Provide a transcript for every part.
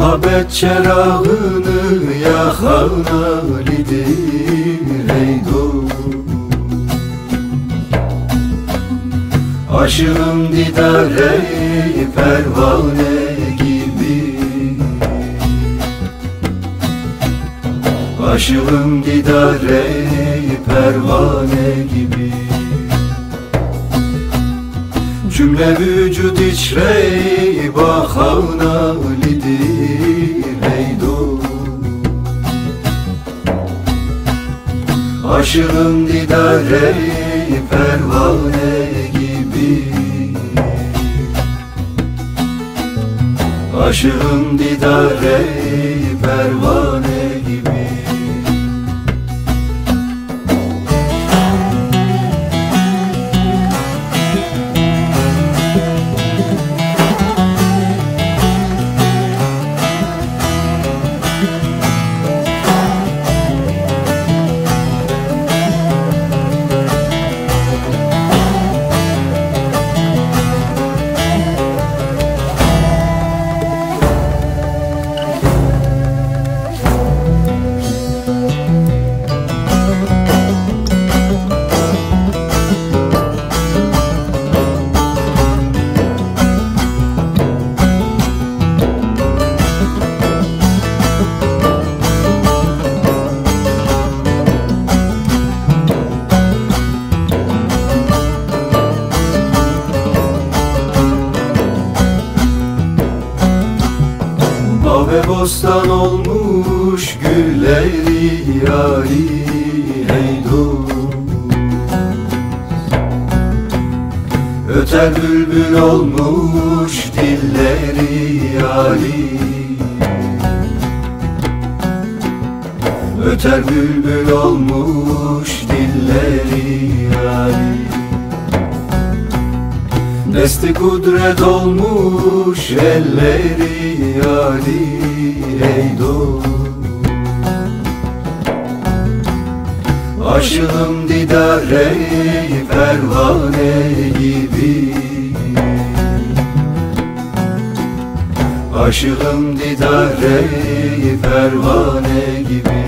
Muhabbet çerağını yakan Ali'dir ey dost Aşığım didare pervane gibi. Aşığım didare pervane gibi Cümle vücut içrey bakan Ali'dir ey dost Aşığım didare pervane gibi. Aşığım didare pervane Bağ ve bostan olmuş gülleri yari hey Öter bülbül olmuş dilleri yari Öter bülbül olmuş dilleri yari Desti kudret olmuş elleri yari ey dost Aşığım didare pervane gibi. Aşığım didare pervane gibi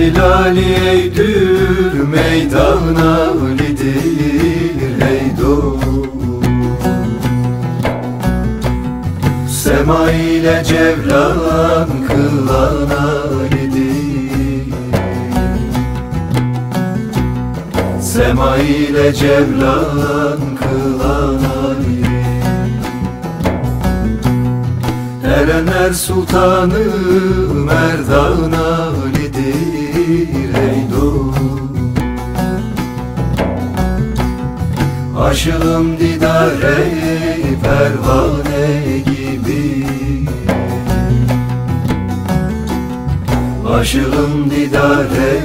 Sefil Ali eydür meydana lidir ey dost Sema ile cevlan kılan Ali'dir Sema ile cevlan kılan Ali Erenler sultanı merdan Ali'dir ey Aşığım didare pervane gibi. Aşığım didare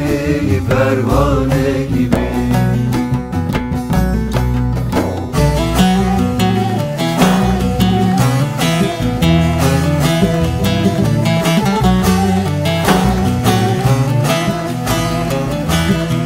pervane gibi you.